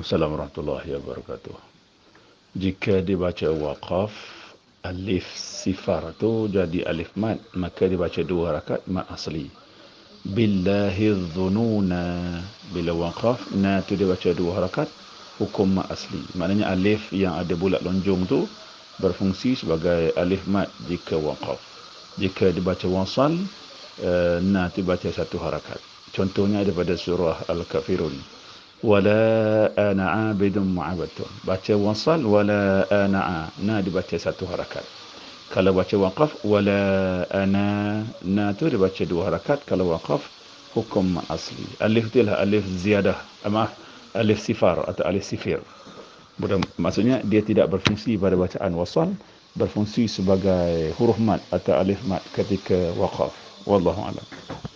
Waalaikumsalam warahmatullahi wabarakatuh. Jika dibaca waqaf, alif sifar tu jadi alif mat, maka dibaca dua rakaat mat asli. Billahi dhununa. Bila waqaf, na tu dibaca dua rakaat, hukum mat asli. Maknanya alif yang ada bulat lonjong tu berfungsi sebagai alif mat jika waqaf. Jika dibaca wasal, uh, na tu dibaca satu harakat. Contohnya daripada surah Al-Kafirun ولا أنا عابد معبدته باتشي وصل ولا أنا نادي باتشي ساتو حركات كلا باتشي وقف ولا أنا ناتور باتشي دو حركات كلا وقف حكم اصلي الف تلها الف زياده اما الف سفار اتو الف سفير maksudnya dia tidak berfungsi pada bacaan wasal berfungsi sebagai huruf mat atau alif mat ketika waqaf wallahu alam